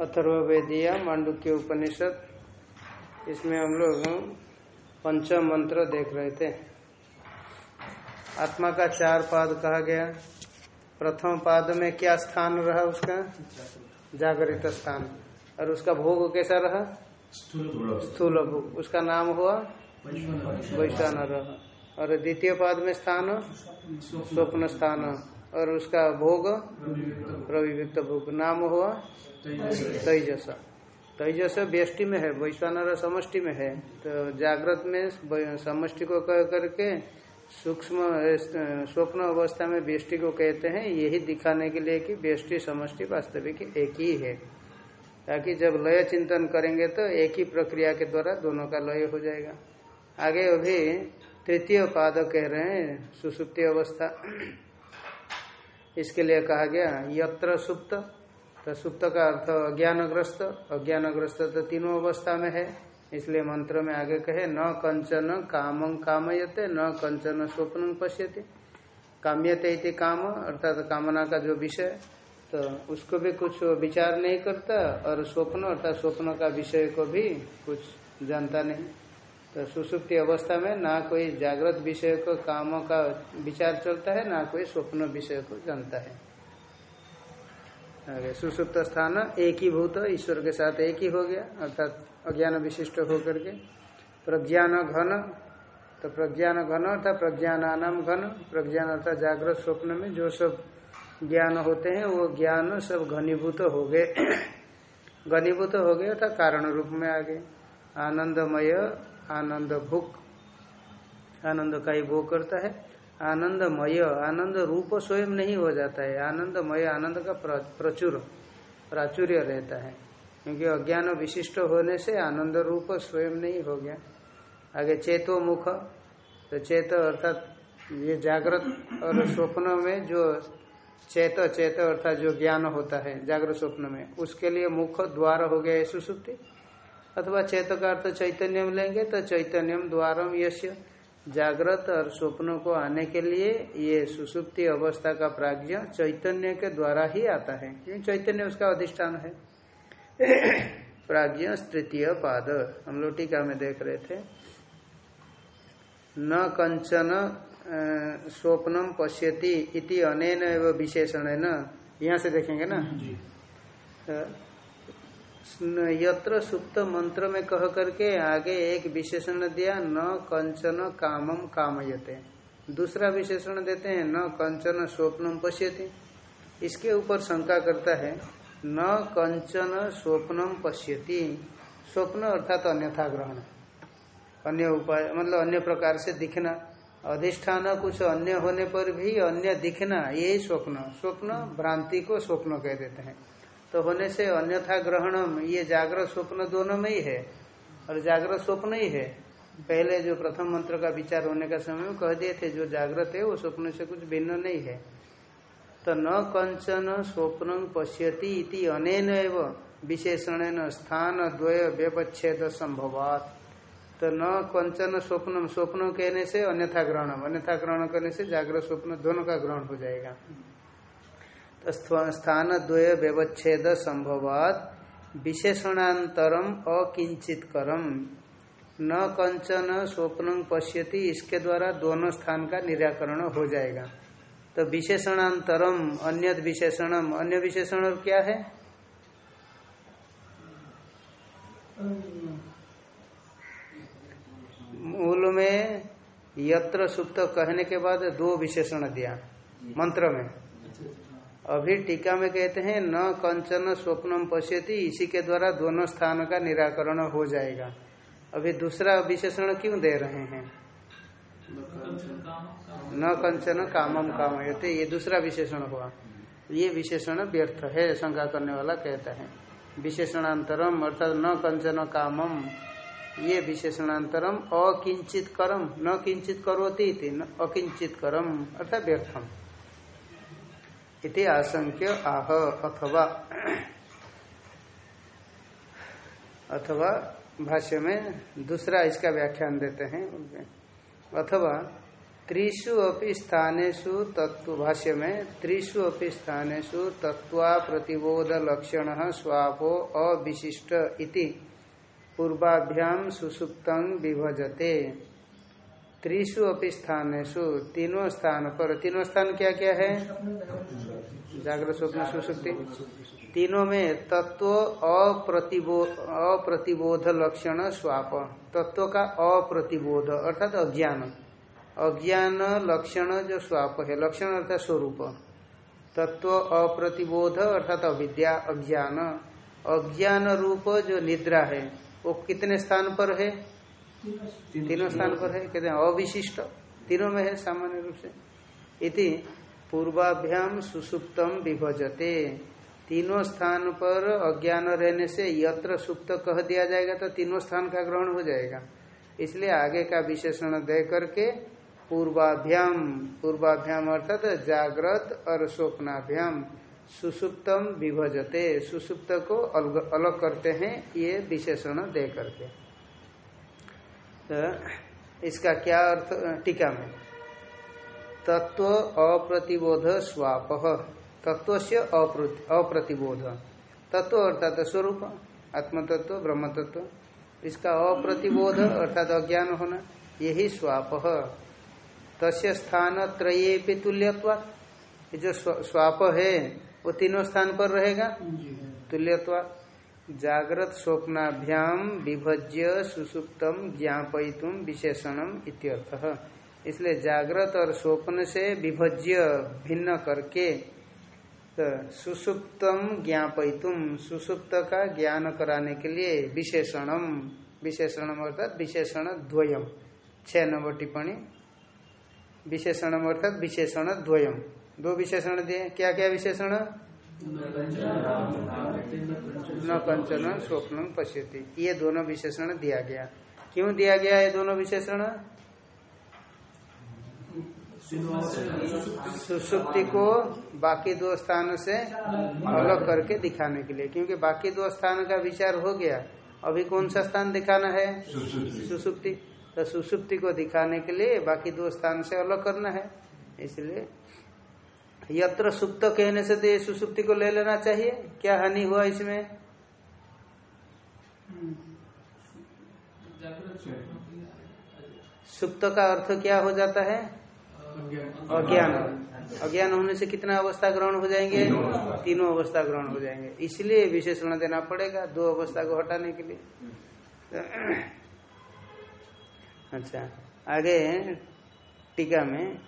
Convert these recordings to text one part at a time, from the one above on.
अथर्वेदिया मांडुक्य उपनिषद। इसमें हम लोग पंचम मंत्र देख रहे थे। आत्मा का चार पाद कहा गया। प्रथम पाद में क्या स्थान रहा उसका? जागृत स्थान। और उसका भोग कैसा रहा? स्थूल भोग। उसका नाम हुआ? वैश्वानर और द्वितीय पाद में स्थान? स्वप्न स्थान। और उसका भोग प्रविव्यक्त भोग। नाम हुआ तेजस। तेजस व्यष्टि में है, वैश्वानर समष्टि में है। तो जागृत में समष्टि को कह करके सूक्ष्म स्वप्न अवस्था में व्यष्टि को कहते हैं। यही दिखाने के लिए कि व्यष्टि, समष्टि वास्तविक एक ही है। ताकि जब लय चिंतन करेंगे तो एक ही प्रक्रिया के द्वारा दोनों का लय हो जाएगा। आगे अभी तृतीय पाद कह रहे हैं, सुसुप्ति अवस्था। इसके लिए कहा गया, यत्र सुप्त। तो सुप्त का अर्थ अज्ञानग्रस्त। अज्ञानग्रस्त तो तीनों अवस्था में है, इसलिए मंत्र में आगे कहे, न कंचन काम कामयते, न कंचन स्वप्न पश्यते। काम्यते इति काम, अर्थात तो कामना का जो विषय तो उसको भी कुछ विचार नहीं करता, और स्वप्न, अर्थात स्वप्न का विषय को भी कुछ जानता नहीं। तो सुसुप्ति अवस्था में ना कोई जागृत विषय को कामों का विचार चलता है, ना कोई स्वप्न विषय को जानता है। सुसुप्त स्थान एक ही भूत, ईश्वर के साथ एक ही हो गया, अर्थात अज्ञान विशिष्ट होकर के। प्रज्ञान घन तो प्रज्ञान घन अर्थात प्रज्ञानानाम घन। प्रज्ञान अर्थात जागृत स्वप्न में जो सब ज्ञान होते हैं, वो ज्ञान सब घनीभूत हो गए। घनीभूत हो गए अर्थात कारण रूप में आ गए। आनंदमय आनंद भुक आनंद का ही भोग करता है। आनंदमय, आनंद रूप स्वयं नहीं हो जाता है। आनंदमय, आनंद का प्रचुर, प्राचुर्य रहता है। क्योंकि अज्ञान विशिष्ट होने से आनंद रूप स्वयं नहीं हो गया। आगे चेतो मुख। तो चेत अर्थात ये जागृत और स्वप्न में जो चेत चेत अर्थात जो ज्ञान होता है, जागृत स्वप्न में, उसके लिए मुख द्वार हो गया सुसुप्ति। अथवा चेत का अर्थ चैतन्यम लेंगे तो चैतन्यम द्वारम यश्य। जागृत और स्वप्नों को आने के लिए ये सुसुप्ति अवस्था का प्राज्ञ चैतन्य के द्वारा ही आता है। क्योंकि चैतन्य उसका अधिष्ठान है। प्राज्ञ तृतीय पाद। हम लोग टीका में देख रहे थे। न कंचन स्वप्नम पश्यति इति अनेन एवं विशेषण है न यहाँ से देखेंगे ना? यत्र सुप्त मंत्र में कह करके आगे एक विशेषण दिया, न कंचन कामम कामयते। दूसरा विशेषण देते हैं, न कंचन स्वप्नम पश्यति। इसके ऊपर शंका करता है, न कंचन स्वप्नम पश्यति। स्वप्न अर्थात अन्यथा ग्रहण। अन्य उपाय मतलब अन्य प्रकार से दिखना। अधिष्ठान कुछ अन्य होने पर भी अन्य दिखना यही स्वप्न। स्वप्न भ्रांति को स्वप्न कह देते हैं। तो होने से अन्यथा ग्रहण ये जागृत स्वप्न दोनों में ही है। और जागृत स्वप्न ही है। पहले जो प्रथम मंत्र का विचार होने का समय में कह दिए थे, जो जागृत है, वो स्वप्न से कुछ भिन्न नहीं है। तो न कंचन स्वप्न पश्यति इति अनेन एवं विशेषण स्थान द्वय व्यवच्छेद संभवात। तो न कंचन स्वप्न स्वप्न कहने से अन्यथा ग्रहण अन्यथा ग्रहण करने से जागृत स्वप्न दोनों का ग्रहण हो जाएगा। स्थान द्वय व्यवच्छेद संभवात। विशेषणांतरम अकिंचित करम न कंचन स्वप्न पश्यति, इसके द्वारा दोनों स्थान का निराकरण हो जाएगा। तो विशेषणांतरम अन्य विशेषणम। अन्य विशेषण क्या है? मूल में यत्र सुप्त कहने के बाद दो विशेषण दिया, मंत्र में। अभी टीका में कहते हैं, न कंचन स्वप्नम पश्यति, इसी के द्वारा दोनों स्थान का निराकरण हो जाएगा। अभी दूसरा विशेषण क्यों दे रहे हैं? न कंचन कामम कामयते, ये दूसरा विशेषण हुआ। ये विशेषण व्यर्थ है, शंका करने वाला कहता है। विशेषणांतरम, अर्थात न कंचन कामम ये विशेषणांतरम, अकिंचित करम, न किंचित करोती अकिंचित करम, अर्थात व्यर्थम। इति आशंक्य आह, अथवा अथवा भाष्य में दूसरा इसका व्याख्यान देते हैं। अथवा त्रिषु अपि स्थानेषु तत्व भाष्य में त्रिषु अपि स्थानेषु तत्वा प्रतिबोध लक्षण स्वापो अविशिष्ट इति पूर्वाभ्याम सुसुप्तं विभजते। त्रिषु अपि स्थानेषु, तीनों स्थान पर, तीनों स्थान क्या क्या है? जागृत स्वप्न सुसुप्ति तीनों में तत्व अप्रतिबोध लक्षण स्वाप। तत्व का अप्रतिबोध, अर्थात अज्ञान। अज्ञान लक्षण जो स्वाप है, लक्षण अर्थात स्वरूप। तत्व अप्रतिबोध, अर्थात अविद्या, अज्ञान। अज्ञान रूप जो निद्रा है, वो कितने स्थान पर है? तीनों स्थान पर है कहते हैं अविशिष्ट। तीनों में है सामान्य रूप से। इति पूर्वाभ्याम सुसुप्तम विभजते। तीनों स्थान पर अज्ञान रहने से यत्र सुप्त कह दिया जाएगा तो तीनों स्थान का ग्रहण हो जाएगा। इसलिए आगे का विशेषण दे करके पूर्वाभ्याम पूर्वाभ्याम अर्थात जागृत और स्वप्नाभ्याम सुसुप्तम विभजते। सुसुप्त को अलग, करते हैं ये विशेषण दे करके। तो इसका क्या अर्थ टीका में? तत्व अप्रतिबोध स्वाप। तत्व से अप्रतिबोध। तत्व अर्थात स्वरूप आत्म तत्व ब्रह्म तत्व इसका अप्रतिबोध अर्थात अज्ञान होना यही स्वाप। तस्य स्थान त्रये भी तुल्यत्वा जो स्वाप है वो तीनों स्थान पर रहेगा। तुल्यत्वा जागृत स्वप्नाभ्याम विभज्य सुसुप्तम ज्ञापयितुम विशेषणम इत्यर्थ। इसलिए जागृत और स्वप्न से विभज्य भिन्न करके तो सुसुप्तम ज्ञापयितुम, सुसुप्त का ज्ञान कराने के लिए विशेषणम विशेषणम अर्थात विशेषण द्वयम। छह नंबर टिप्पणी। विशेषणम अर्थात विशेषण द्वयम। दो विशेषण दिए। क्या क्या विशेषण? न कंचन स्वप्न पश्यति। ये दोनों विशेषण दिया गया। क्यों दिया गया ये दोनों विशेषण? सुसुप्ति को बाकी दो स्थान से अलग करके दिखाने के लिए। क्योंकि बाकी दो स्थान का विचार हो गया अभी कौन सा स्थान दिखाना है? सुसुप्ति। तो सुसुप्ति को दिखाने के लिए बाकी दो स्थान से अलग करना है। इसलिए यत्र सुप्त कहने से तो ये सुसुप्ति को ले लेना चाहिए। क्या हानि हुआ इसमें? सुप्त का अर्थ क्या हो जाता है? अज्ञान। अज्ञान होने से कितना अवस्था ग्रहण हो जाएँगे? तीनों अवस्था ग्रहण हो जाएँगे। इसलिए विशेषण देना पड़ेगा दो अवस्था को हटाने के लिए। अच्छा। आगे टीका में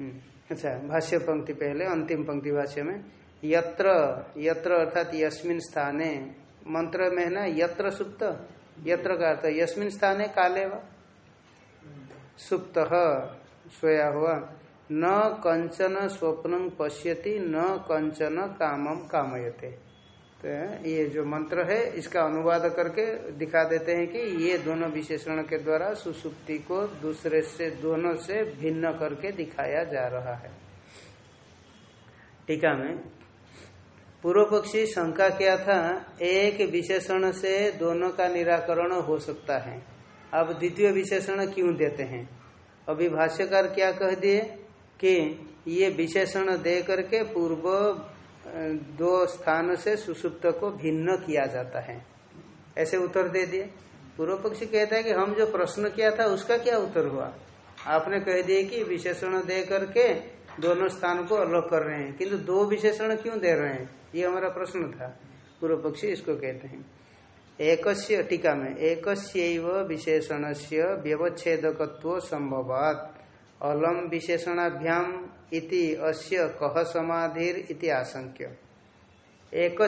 अच्छा भाष्य पंक्ति पहले, अंतिम पंक्ति भाष्य में। यत्र यत्र अर्थात यस्मिन स्थाने। मंत्र में है ना, यत्र सुप्त? यत्र का अर्थ यस्मिन स्थाने काले व? सोया हुआ। न कंचन स्वप्न पश्यति, न कंचन कामम कामयते। तो ये जो मंत्र है, इसका अनुवाद करके दिखा देते हैं कि ये दोनों विशेषण के द्वारा सुसुप्ति को दूसरे से, दोनों से भिन्न करके दिखाया जा रहा है। टीका में, पूर्व पक्षी शंका क्या था, एक विशेषण से दोनों का निराकरण हो सकता है। अब द्वितीय विशेषण क्यों देते हैं? अभी भाष्यकार क्या कह दिए कि ये विशेषण दे करके पूर्व दो स्थान से सुसुप्त को भिन्न किया जाता है। ऐसे उत्तर दे दिए। पूर्व पक्षी कहता है कि हम जो प्रश्न किया था, उसका क्या उत्तर हुआ? आपने कह दिए कि विशेषण दे करके दोनों स्थान को अलग कर रहे हैं, किंतु दो विशेषण क्यों दे रहे हैं? ये हमारा प्रश्न था। पूर्व पक्षी इसको कहते हैं। एक टीका में एक विशेषण से व्यवच्छेदकत्व संभवात। अलम विशेषणाभ्याम इति अस्य कह समाधिर इति आशंक्य। एक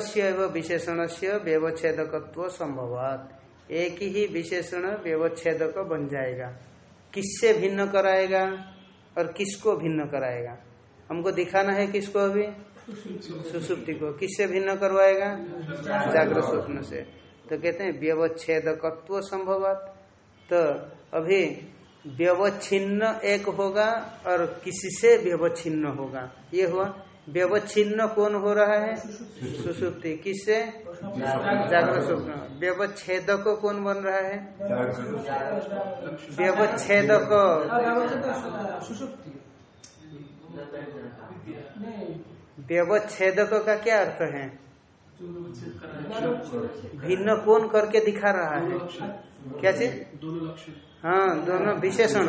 विशेषण से व्यवच्छेदकत्व संभवात। एक ही विशेषण व्यवच्छेदक बन जाएगा। किससे भिन्न कराएगा और किसको भिन्न कराएगा? हमको दिखाना है किसको अभी? सुसुप्ति को। किससे भिन्न करवाएगा? जागृत स्वप्न से। तो कहते हैं व्यवच्छेदकत्व संभवात। तो अभी व्यवच्छिन्न एक होगा और किसी से व्यवच्छिन्न होगा। ये हुआ। व्यवच्छिन्न कौन हो रहा है? सुसुप्ति। किससे? जागृत स्वप्न व्यवच्छेदक कौन बन रहा है? व्यवच्छेदक। व्यवच्छेदक का क्या अर्थ है? भिन्न कौन करके दिखा रहा है? क्या चीज़? दोनों हाँ दोनों विशेषण।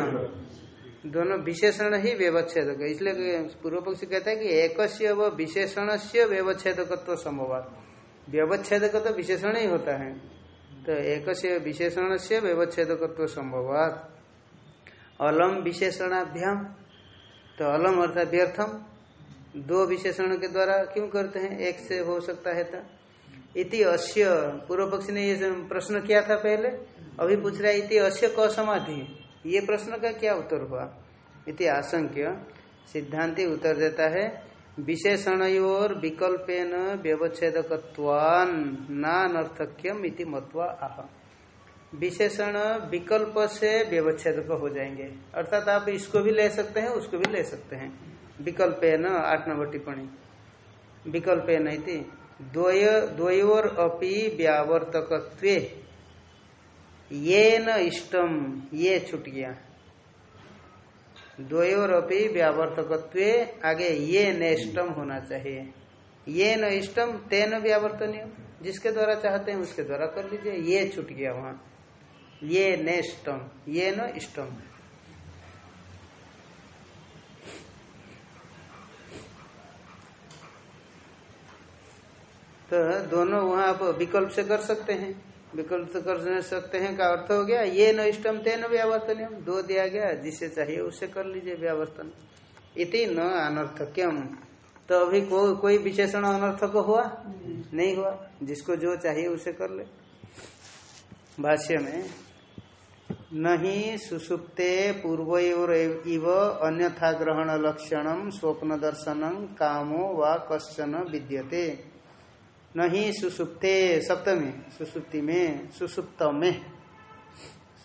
दोनों विशेषण ही व्यवच्छेद इसलिए पूर्व पक्ष कहता है कि एक व विशेषण से व्यवच्छेदकत्व संभव व्यवच्छेदक तो विशेषण ही होता है। तो एक विशेषण से व्यवच्छेदकत्व संभव अलम विशेषणाभ्याम। तो अलम अर्थात व्यर्थम। दो विशेषण के द्वारा क्यों करते हैं? एक से हो सकता है तो। इति अश्य पूर्व पक्षी ने ये प्रश्न किया था पहले। अभी पूछ रहा है इति अश्य क समाधि? ये प्रश्न का क्या उत्तर हुआ? इति आशंक्य। सिद्धांति उत्तर देता है विशेषण और विकल्पेन व्यवच्छेदकवान नानर्थक्यम इति मत्वा आह विशेषण विकल्प से व्यवच्छेदक हो जाएँगे। अर्थात आप इसको भी ले सकते हैं, उसको भी ले सकते हैं। विकल्पेन, आठ नंबर टिप्पणी। विकल्पेन इति द्वयोर अपि व्यावर्तक ये न इष्टम, ये छूट गया। द्वयोर अपि व्यावर्तक आगे ये नेष्टम होना चाहिए। ये न इष्टम, तेन व्यावर्तनीय। जिसके द्वारा चाहते हैं, उसके द्वारा कर लीजिए। ये छूट गया वहाँ। ये नेष्टम ये न इष्टम। तो दोनों वहाँ आप विकल्प से कर सकते हैं। विकल्प कर सकते हैं का अर्थ हो गया ये न इष्टम तेन व्यावर्तन दो दिया गया जिसे चाहिए उसे कर लीजिए व्यावर्तन। इति न अनर्थक्यम तो अभी को, कोई विशेषण अनर्थक हुआ? नहीं हुआ। जिसको जो चाहिए उसे कर ले। भाष्य में नहीं सुसुप्ते पूर्व इव अन्यथा ग्रहण लक्षण स्वप्न दर्शन कामो व कश्चन विद्यते। नहीं सुसुप्ते सप्तमी सुसुप्ति में सुसुप्त में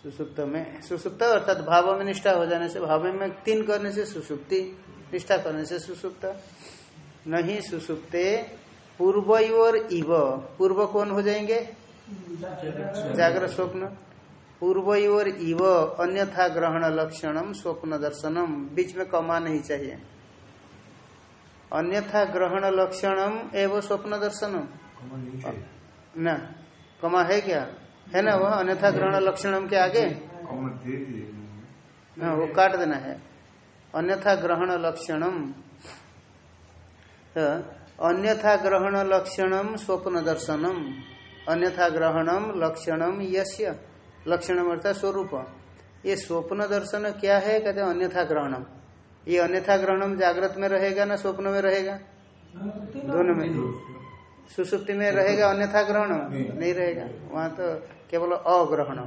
सुसुप्त में सुसुप्त अर्थात भाव में निष्ठा हो जाने से, भाव में तीन करने से सुसुप्ति, निष्ठा करने से सुसुप्त। नहीं सुसुप्ते पूर्व और इव। पूर्व कौन हो जाएँगे? जागृत स्वप्न। पूर्व और इव, अन्यथा ग्रहण लक्षणम, स्वप्न दर्शनम। बीच में कमा नहीं चाहिए। अन्यथा ग्रहण लक्षणम एवं स्वप्न दर्शनम। न कमा है क्या? है ना वह अन्यथा ग्रहण लक्षणम के आगे? हाँ वो काट देना है। अन्यथा ग्रहण लक्षणम। तो अन्यथा ग्रहण लक्षणम स्वप्न दर्शनम। अन्यथा ग्रहणम लक्षणम यश्य लक्षणम अर्थात स्वरूप। ये स्वप्न दर्शन क्या है? कहते हैं अन्यथा ग्रहणम। ये अन्यथा ग्रहणम जागृत में रहेगा ना स्वप्न में रहेगा? दोनों में। सुसुप्ति में रहेगा अन्यथा ग्रहण नहीं। रहेगा। वहाँ तो केवल अग्रहण।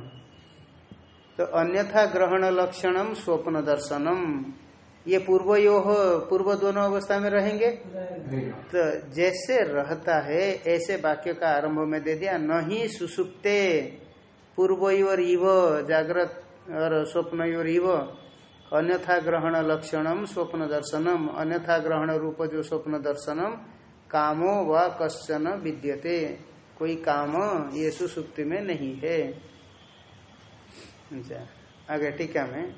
तो अन्यथा ग्रहण लक्षणम स्वप्न दर्शनम। ये पूर्व यो पूर्व दोनों अवस्था में रहेंगे? तो जैसे रहता है ऐसे वाक्य का आरंभ में दे दिया नहीं सुसुप्ते। पूर्व और इव जागृत और स्वप्न और इव। अन्यथा ग्रहण लक्षणम स्वप्न दर्शनम। अन्यथा ग्रहण रूप जो स्वप्न दर्शनम कामो व कश्चन विद्यते। कोई काम ये सुसुप्ति में नहीं है। अच्छा आगे टीका में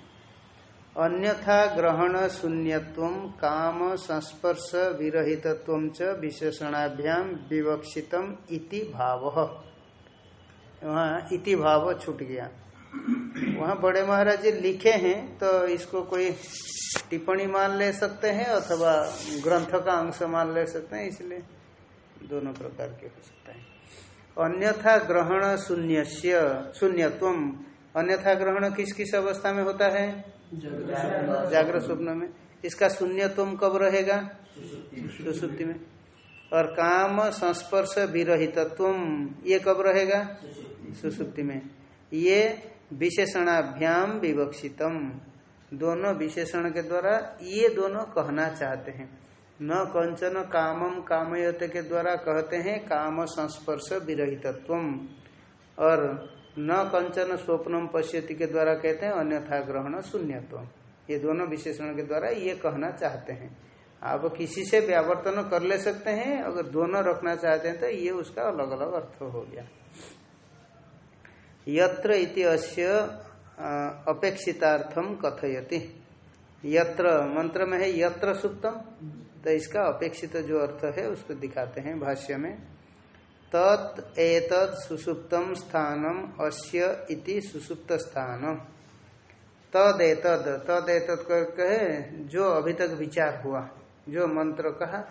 अन्यथा ग्रहण शून्यत्व, काम संस्पर्श विरहितत्व च विशेषणाभ्याम विवक्षितम इति भाव। वहाँ इति भाव छूट गया। वहाँ बड़े महाराज जी लिखे हैं तो इसको कोई टिप्पणी मान ले सकते हैं अथवा ग्रंथ का अंश मान ले सकते हैं, इसलिए दोनों प्रकार के हो सकता है। अन्यथा ग्रहण शून्य शून्यत्व। अन्यथा ग्रहण किस किस अवस्था में होता है? जागृत स्वप्न में। इसका शून्यत्व कब रहेगा? सुसुप्ति में। और काम संस्पर्श विरहितत्व, ये कब रहेगा? सुसुप्ति में। ये विशेषणाभ्याम विवक्षितम। दोनों विशेषण के द्वारा ये दोनों कहना चाहते हैं। न कंचन कामम कामयत के द्वारा कहते हैं काम संस्पर्श विरहितत्व और न कंचन स्वप्नम पश्यति के द्वारा कहते हैं अन्यथा ग्रहण शून्यत्व ये दोनों विशेषण के द्वारा ये कहना चाहते हैं। आप किसी से व्यावर्तन कर ले सकते हैं, अगर दोनों रखना चाहते हैं तो ये उसका अलग अलग अर्थ हो गया। यत्र इति अस्य अपेक्षितार्थम कथयति। यत्र, मंत्र में है यत्र सुप्तम तो इसका अपेक्षित जो अर्थ है, उसको दिखाते हैं भाष्य में। तत् एतत् सुसुप्तम स्थानम, अस्य इति सुसुप्त स्थान तद एतद तद एतद करके जो अभी तक विचार हुआ, जो मंत्र कहा,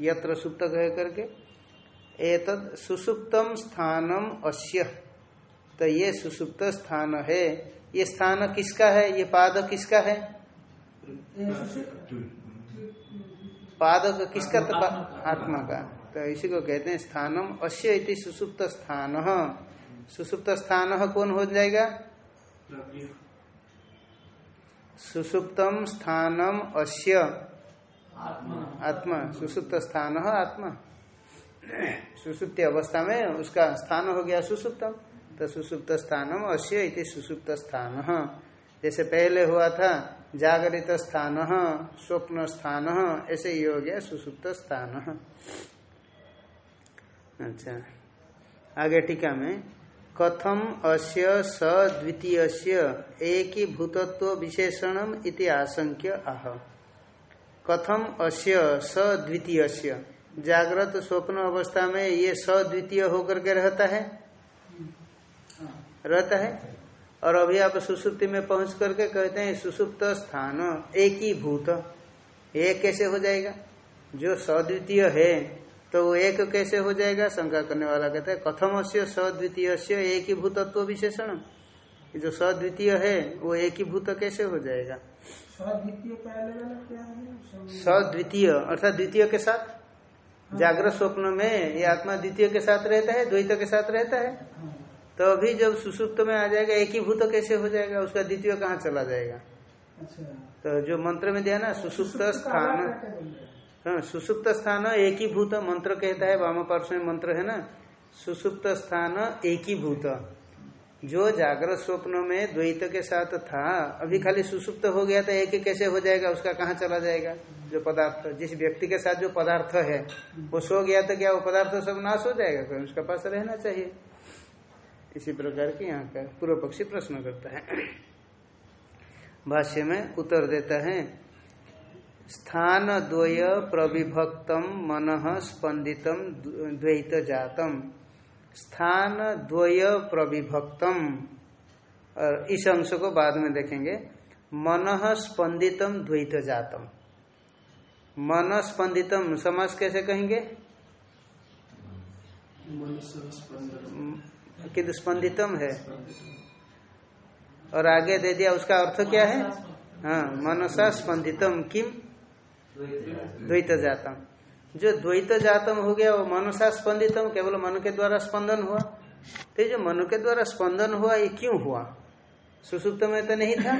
यत्र सुप्त कह करके, एतद सुसुप्तम स्थानम, अस्य। तो ये सुसुप्त स्थान है। ये स्थान किसका है? ये पाद किसका है? पाद किसका? तो आत्मा का। तो इसी को कहते हैं स्थानम। अश्य सुसुप्त स्थान। सुसुप्त स्थान कौन हो जाएगा? सुसुप्तम स्थानम अश्य आत्मा। सुसुप्त स्थान, आत्मा। सुसुप्त अवस्था में उसका स्थान हो गया सुसुप्तम। तो सुसुप्त स्थानम अश्य सुसुप्त स्थान जैसे पहले हुआ था जागृत स्थान स्वप्न स्थान ऐसे ही हो गया सुसुप्त स्थान अच्छा आगे टीका में, कथम अस्य स द्वितीय एक ही भूतत्व विशेषणम इति आशंक्य आह कथम अस्य स द्वितीय जागृत स्वप्न अवस्था में ये स द्वितीय होकर के रहता है? रहता है। और अभी आप सुसुप्ति में पहुँच करके कहते हैं सुसुप्त स्थान एक ही भूत एक कैसे हो जाएगा? जो सद्वितीय है तो वो एक कैसे हो जाएगा? शंका करने वाला कहता है कथम से सद्वितीय से एक ही भूतत्व विशेषण जो सद्वितीय है वो एक ही भूत कैसे हो? जाएगा सद्वितीय अर्थात द्वितीय के साथ। हाँ। जागृत स्वप्न में ये आत्मा द्वितीय के साथ रहता है द्वैत के साथ रहता है। हाँ। तो अभी जब सुसुप्त में आ जाएगा एक ही भूत कैसे हो जाएगा? उसका द्वितीय कहाँ चला जाएगा? अच्छा। तो जो मंत्र में दिया ना सुसुप्त स्थान। हाँ सुसुप्त स्थान एक ही भूत मंत्र कहता है वाम पार्श्व में मंत्र है ना? सुसुप्त स्थान एक ही भूत। जो जागृत स्वप्न में द्वैत के साथ था अभी खाली सुसुप्त हो गया था एक ही कैसे हो जाएगा? उसका कहाँ चला जाएगा? जो पदार्थ जिस व्यक्ति के साथ जो पदार्थ है वो सो गया तो क्या वो पदार्थ सब नाश हो जाएगा? उसका पास रहना चाहिए। इसी प्रकार के यहाँ का पूर्व पक्षी प्रश्न करता है। भाष्य में उत्तर देता है, स्थान द्वय प्रविभक्तम मन स्पंदितम द्वैत जातम। स्थान द्वय प्रविभक्तम। और इस अंश को बाद में देखेंगे। मन स्पंदितम द्वैत जातम। मन स्पंदितम समाज कैसे कहेंगे? किंतु स्पंदितम है। और आगे दे दिया, उसका अर्थ क्या है? हाँ मनसा स्पंदितम किम? द्वैत जातम जो द्वैत जातम हो गया, वो मनसा स्पंदितम, केवल मन के द्वारा स्पंदन हुआ। तो जो मन के द्वारा स्पंदन हुआ, ये क्यों हुआ? सुसुप्त में तो नहीं था?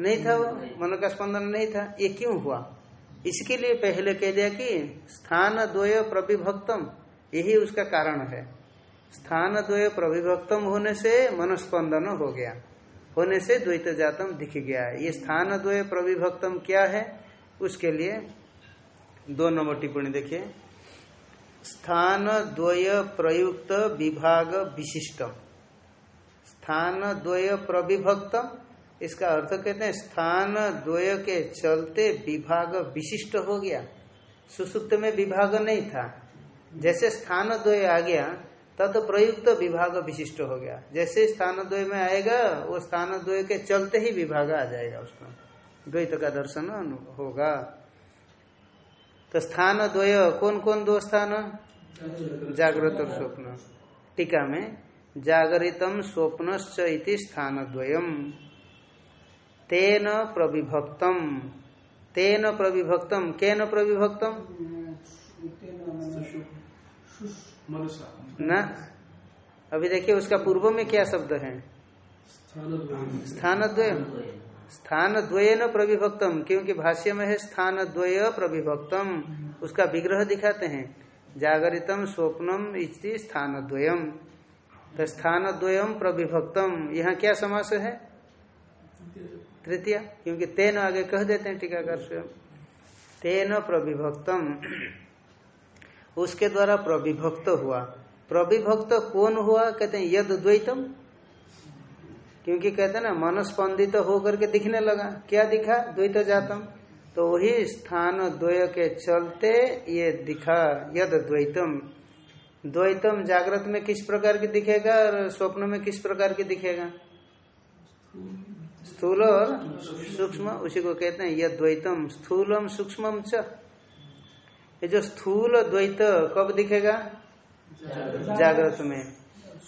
नहीं था वो? मन का स्पंदन नहीं था? ये क्यों हुआ? इसके लिए पहले कह दिया कि स्थान द्वय प्रविभक्तम, यही उसका कारण है। स्थान द्वय प्रविभक्तम होने से मनस्पंदन हो गया। होने से द्वैत जातम दिख गया। ये स्थान द्वय प्रविभक्तम क्या है? उसके लिए दो नंबर टिप्पणी देखिए। स्थान द्वय प्रयुक्त विभाग विशिष्टम। स्थान द्वय प्रविभक्तम, इसका अर्थ कहते हैं स्थान द्वय के चलते विभाग विशिष्ट हो गया। सुसुप्त में विभाग नहीं था। जैसे स्थान द्वय आ गया तद प्रयुक्त विभाग विशिष्ट हो गया। जैसे स्थान द्वय में आएगा वो स्थान द्वय के चलते ही विभाग आ जाएगा उसमें द्वैत का दर्शन होगा। तो स्थान द्वय कौन कौन दो स्थान? जागृत और स्वप्न। टीका में जागरितम स्वप्न स्थान द्वयम तेन प्रविभक्तम। तेन प्रविभक्तम। केन प्रविभक्तम? न? अभी देखिए उसका पूर्व में क्या शब्द है? स्थान द्वय स्थान द्वय न प्रविभक्तम क्योंकि भाष्य में है स्थान द्वय प्रविभक्तम। उसका विग्रह दिखाते हैं। जागरितम स्वप्नम इति स्थान द्वयम तो स्थान द्वयम प्रविभक्तम। यहाँ क्या समास है? तृतीय। क्योंकि तेन आगे कह देते हैं टीकाकार स्वयं। तेन प्रविभक्तम। उसके द्वारा प्रविभक्त हुआ। प्रविभक्त कौन हुआ? कहते हैं यद द्वैतम क्योंकि कहते हैं ना, मनस्पंदित तो होकर के दिखने लगा। क्या दिखा? द्वैत जातम तो वही स्थान द्वय के चलते ये दिखा यद द्वैतम द्वैतम जागृत में किस प्रकार की दिखेगा और स्वप्न में किस प्रकार की दिखेगा? स्थूल और सूक्ष्म, उसी को कहते हैं यह द्वैतम स्थूलम सूक्ष्म ये जो स्थूल द्वैत कब दिखेगा? जागृत में।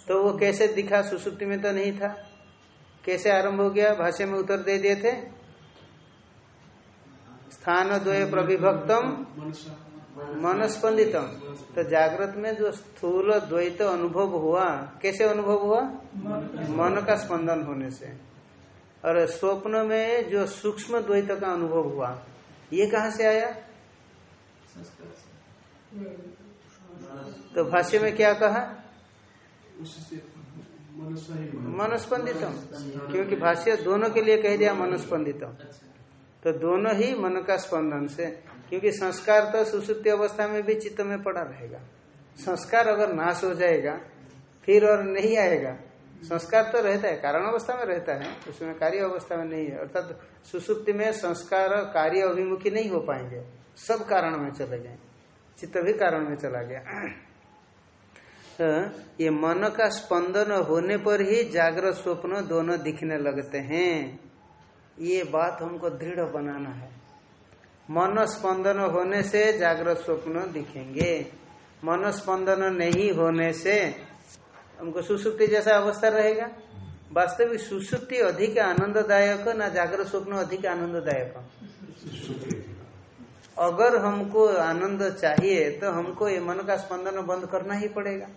तो वो कैसे दिखा? सुसुप्ति में तो नहीं था। कैसे आरंभ हो गया? भाष्य में उत्तर दे दिए थे। स्थान द्वय प्रविभक्तम मनस्पंदितम। तो जागृत में जो स्थूल द्वैत अनुभव हुआ, कैसे अनुभव हुआ? मन का स्पंदन होने से। और स्वप्न में जो सूक्ष्म द्वैत का अनुभव हुआ, ये कहा से आया? तो भाष्य में क्या कहा? मनस्पंदितम। क्योंकि भाष्य दोनों के लिए कह दिया मनस्पंदितम। तो दोनों ही मन का स्पंदन से क्योंकि संस्कार तो सुसुप्ति अवस्था में भी चित्त में पड़ा रहेगा। संस्कार अगर नाश हो जाएगा फिर और नहीं आएगा संस्कार तो रहता है कारण अवस्था में रहता है उसमें कार्य अवस्था में नहीं है। अर्थात सुसुप्ति में संस्कार कार्य अभिमुखी नहीं हो पाएँगे सब कारण में चले गए चित्त भी कारण में चला गया। तो ये मन का स्पंदन होने पर ही जागृत स्वप्न दोनों दिखने लगते हैं। ये बात हमको दृढ़ बनाना है। मन स्पंदन होने से जागृत स्वप्न दिखेंगे। मन स्पंदन नहीं होने से हमको सुसुप्ति जैसा अवस्था रहेगा। वास्तविक सुसुप्ति अधिक आनंददायक, ना जागृत स्वप्न अधिक आनंददायक। अगर हमको आनंद चाहिए तो हमको ये मन का स्पंदन बंद करना ही पड़ेगा।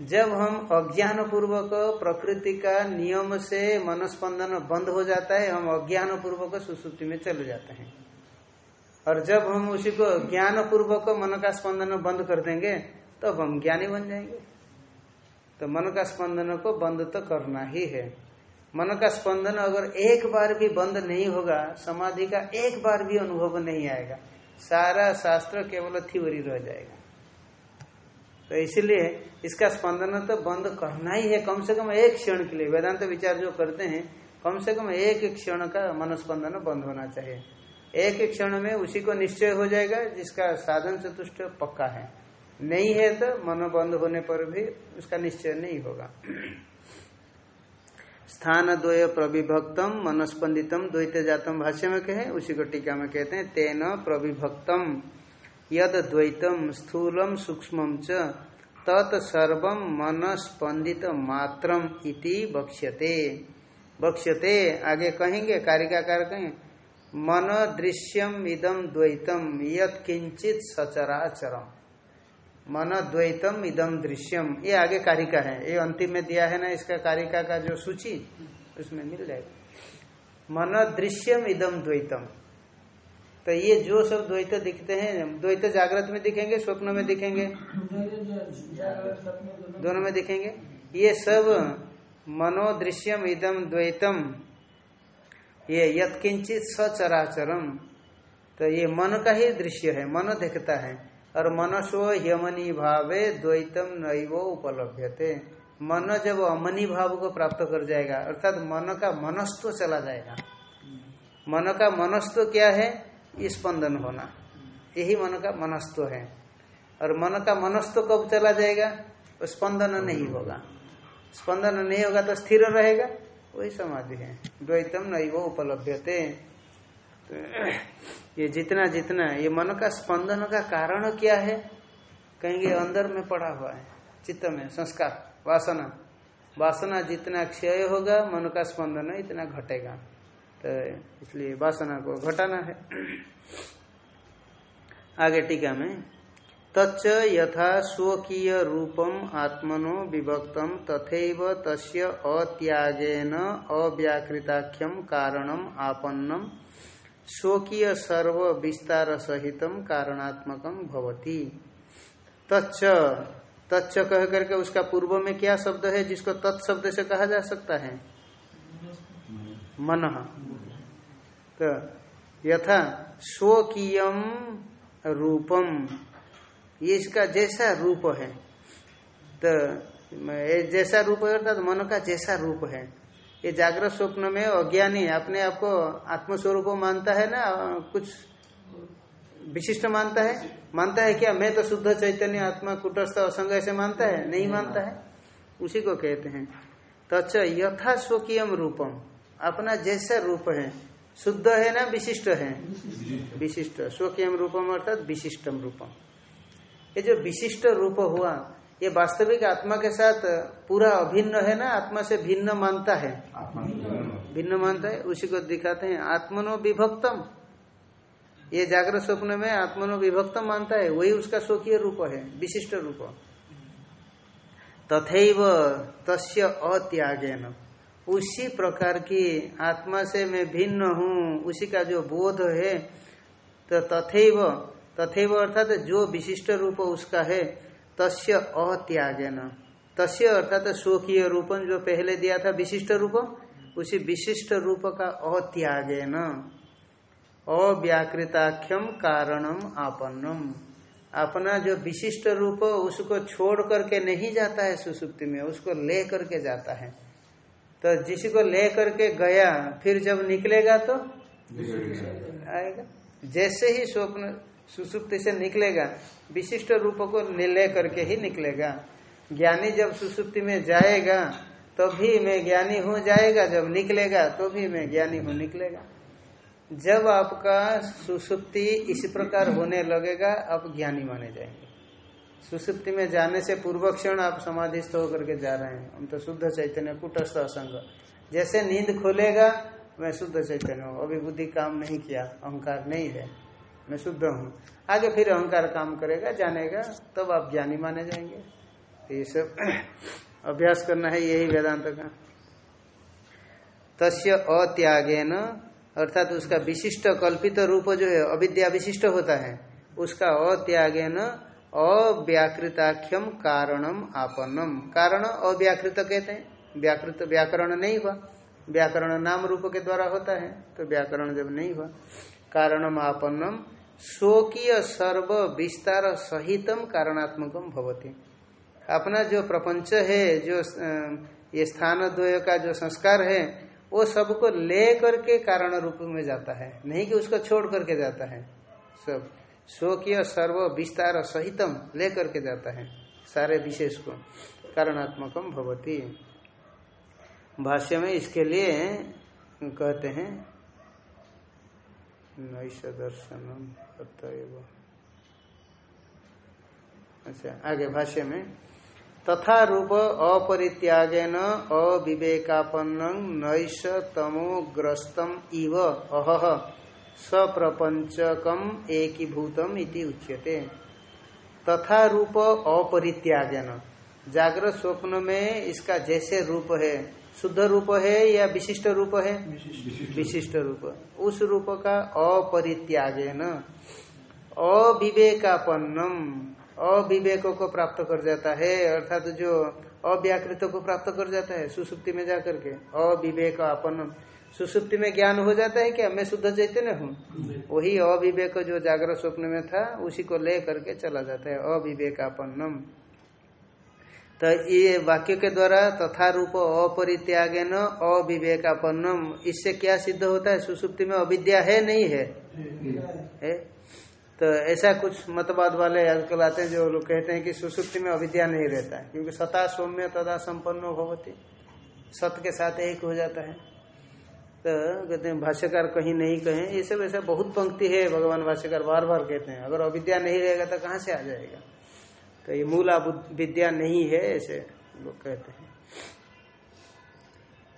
जब हम अज्ञान पूर्वक प्रकृति का नियम से मनस्पंदन बंद हो जाता है, हम अज्ञान पूर्वक सुसुप्ति में चले जाते हैं। और जब हम उसी को ज्ञान पूर्वक मन का स्पंदन बंद कर देंगे तो हम ज्ञानी बन जाएँगे। तो मन का स्पंदन को बंद तो करना ही है। मन का स्पंदन अगर एक बार भी बंद नहीं होगा, समाधि का एक बार भी अनुभव नहीं आएगा। सारा शास्त्र केवल थ्योरी रह जाएगा। तो इसलिए इसका स्पंदन तो बंद करना ही है। कम से कम एक क्षण के लिए, वेदांत तो विचार जो करते हैं, कम से कम एक क्षण का मनस्पंदन बंद होना चाहिए। एक क्षण में उसी को निश्चय हो जाएगा, जिसका साधन चतुष्ट पक्का है। नहीं है तो मन बंद होने पर भी उसका निश्चय नहीं होगा। स्थान द्वय प्रविभक्तम, मनस्पंदितम, द्वैत जातम भाष्य में कहे, उसी को टीका में कहते हैं, तेन प्रविभक्तम, यद द्वैतम, स्थूलम सूक्ष्म तत्सर्व मन स्पंदित मात्रम इति बक्ष्यते बक्ष्यते आगे कहेंगे, कारिकाकार कहें, मन दृश्यम इदम द्वैतम, यत किंचित सचराचरम। मन द्वैतम इदम दृश्यम। ये आगे कारिका है। ये अंतिम में दिया है ना, इसका कारिका का जो सूची, उसमें मिल जाएगा। मन दृश्यम इदम द्वैतम। तो ये जो सब द्वैत दिखते हैं, द्वैत जागृत में दिखेंगे, स्वप्न में दिखेंगे? दोनों में दिखेंगे? ये सब मनोदृश्यम इदम द्वैतम। ये यत्किंचित सचराचरम। तो ये मन का ही दृश्य है, मन देखता है। और मनसो यमनी भावे द्वैतम नैव उपलब्ध मन जब अमनी भाव को प्राप्त कर जाएगा, अर्थात मन का मनस्व चला जाएगा। मन का मनस्व क्या है? स्पंदन होना। यही मन का मनस्व है। और मन का मनस्व कब चला जाएगा? स्पंदन नहीं होगा। स्पंदन नहीं होगा तो स्थिर रहेगा। वही समाधि है। द्वैतम नहीं वो उपलब्धते ये जितना जितना, ये मन का स्पंदन का कारण क्या है? कहेंगे अंदर में पड़ा हुआ है, चित्त में, संस्कार, वासना। वासना जितना क्षय होगा, मन का स्पंदन इतना घटेगा। तो इसलिए वासना को घटाना है। आगे टीका में, तच्च यथा स्वकीय रूपम आत्मनो विभक्तम तथैव तस्य अत्यागेन अव्याकृताख्यम कारणम आपन्नम। स्वकीय सर्व विस्तार सहित कारणात्मकम भवती। तच्च तच्च कह करके उसका पूर्व में क्या शब्द है जिसको तत्शब्द से कहा जा सकता है? मन। तो यथा स्वकीयम रूपम। ये इसका जैसा रूप है। तो जैसा रूप है अर्थात मन का जैसा रूप है। ये जागृत स्वप्न में अज्ञानी अपने आप को आत्मस्वरूप मानता है ना? कुछ विशिष्ट मानता है? मानता है क्या? मैं तो शुद्ध चैतन्य आत्मा कुटस्थ असंग ऐसे मानता है? नहीं मानता है। उसी को कहते हैं। तच यथा स्वकीयम रूपम। अपना जैसा रूप है। शुद्ध है ना? विशिष्ट है। विशिष्ट। स्वकीयम रूपम अर्थात विशिष्टम रूपम। ये जो विशिष्ट रूप हुआ ये वास्तविक आत्मा के साथ पूरा अभिन्न है ना? आत्मा से भिन्न मानता है। भिन्न मानता है उसी को दिखाते हैं। आत्मनो विभक्तम। ये जागृत स्वप्न में आत्मनो विभक्तम मानता है वही उसका स्वकीय रूप है विशिष्ट रूप। तथैव तस्य अत्यागेन। उसी प्रकार की आत्मा से मैं भिन्न हूँ उसी का जो बोध है तो तथैव तथैव अर्थात जो विशिष्ट रूप उसका है तस्य अत्यागेन तस्य अर्थात स्वकीय रूपम जो पहले दिया था विशिष्ट रूप उसी विशिष्ट रूप का अत्यागेन अव्याकृताख्यम कारणम आपन्नम। अपना जो विशिष्ट रूप उसको छोड़ करके नहीं जाता है सुसुप्ति में उसको ले करके जाता है। तो जिसको ले करके गया फिर जब निकलेगा तो? आएगा। जैसे ही स्वप्न सुसुप्ति से निकलेगा, विशिष्ट रूप को ले करके ही निकलेगा। ज्ञानी जब सुसुप्ति में जाएगा तो मैं ज्ञानी हो जाएगा, जब निकलेगा तो भी मैं ज्ञानी हूँ निकलेगा। जब आपका सुसुप्ति इस प्रकार होने लगेगा, आप ज्ञानी माने जाएँगे। सुसुप्ति में जाने से पूर्व क्षण आप समाधिस्थ होकर के जा रहे हैं। हम तो शुद्ध चैतन्य, कुटस्थ असंग। जैसे नींद खोलेगा, मैं शुद्ध चैतन्य हूँ। अभी बुद्धि काम नहीं किया, अहंकार नहीं है। मैं शुद्ध हूँ। आगे फिर अहंकार काम करेगा, जानेगा, तब आप ज्ञानी माने जाएँगे। तो ये सब अभ्यास करना है, यही वेदांत का। तस्य अत्यागेन, अर्थात उसका विशिष्ट कल्पित रूप जो है, अविद्या विशिष्ट होता है, उसका अत्यागे न अव्याकृताख्यम कारणम आपन्नम। कारण अव्याकृत कहते हैं। व्याकृत, व्याकरण नहीं हुआ। व्याकरण नाम रूप के द्वारा होता है तो व्याकरण जब नहीं हुआ कारणम आपन्नम स्वकीय सर्व विस्तार सहितम कारणात्मकम भवती। अपना जो प्रपंच है, जो ये स्थान द्वय का जो संस्कार है, वो सबको ले करके कारण रूप में जाता है। नहीं कि उसको छोड़ करके जाता है। सब स्वकीय सर्व विस्तार सहितम ले करके जाता है। सारे विशेष को कारणात्मकम भवती। भाष्य में इसके लिए कहते हैं नैश दर्शनम अच्छा आगे भाष्य में, तथा रूप अपरित्यागेन अविवेकापन्न नैश तमोग्रस्तम इव अह सप्रपंचकम एकीभूतम इति उच्यते। तथा रूप अपरित्यागेन। जागृत स्वप्न में इसका जैसे रूप है शुद्ध रूप है या विशिष्ट रूप है? विशिष्ट रूप। उस रूप का अपरित्यागेन अविवेकापन्नम। अविवेक को प्राप्त कर जाता है अर्थात जो अव्याकृत को प्राप्त कर जाता है सुसुप्ति में जाकर के। अविवेक अपन सुसुप्ति में ज्ञान हो जाता है क्या? मैं शुद्ध चैतन्य हूँ। वही अविवेक जो जागरण स्वप्न में था उसी को ले करके चला जाता है अविवेकापन्नम। तो ये वाक्य के द्वारा तथा रूप न अविवेकापन्नम, इससे क्या सिद्ध होता है? सुसुप्ति में अविद्या है, नहीं है? तो ऐसा कुछ मतवाद वाले आजकल आते हैं जो लोग कहते हैं कि सुसुप्ति में अविद्या नहीं रहता है, क्योंकि सता सौम्य तदा संपन्न भवती। सत के साथ एक हो जाता है। तो कहते हैं, भाष्यकार कहीं नहीं कहें। ये सब ऐसा बहुत पंक्ति है, भगवान भाष्यकार बार बार कहते हैं। अगर अविद्या नहीं रहेगा तो कहाँ से आ जाएगा? तो ये मूल विद्या नहीं है ऐसे लोग कहते हैं।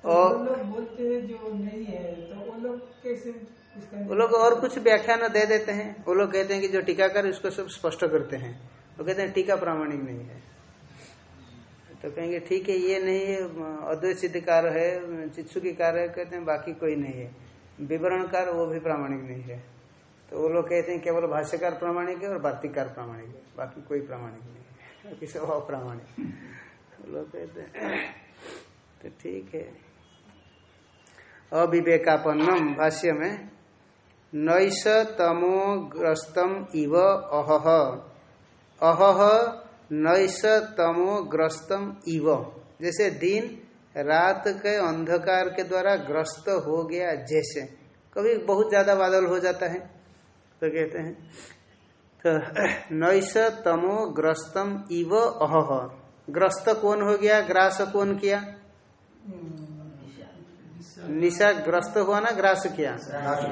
तो और लोग बोलते हैं जो नहीं है तो वो लोग कैसे वो लोग और कुछ व्याख्यान दे देते हैं। वो लोग कहते हैं कि जो टीकाकार उसको सब स्पष्ट करते हैं। वो कहते हैं टीका प्रामाणिक नहीं है। तो कहेंगे ठीक है ये नहीं है अद्वैत सिद्धिकार है चित्सु की कार है कहते हैं बाकी कोई नहीं है। विवरणकार वो भी प्रामाणिक नहीं है। तो वो लोग कहते हैं केवल भाष्यकार प्रामाणिक है और वार्तिकार प्रामाणिक है? बाकी कोई प्रामाणिक नहीं है। किसी अप्रामाणिक लोग कहते हैं तो ठीक है। अविवेकापन्नम भाष्य में नैष तमोग्रस्तम इव अहह अहह नैष तमोग्रस्तम इव। जैसे दिन रात के अंधकार के द्वारा ग्रस्त हो गया जैसे। कभी बहुत ज़्यादा बादल हो जाता है। तो कहते हैं तो नैष तमो ग्रस्तम इव अहह ग्रस्त कौन हो गया? ग्रास कौन किया? निशा ग्रस्त हुआ ना? ग्रास किया।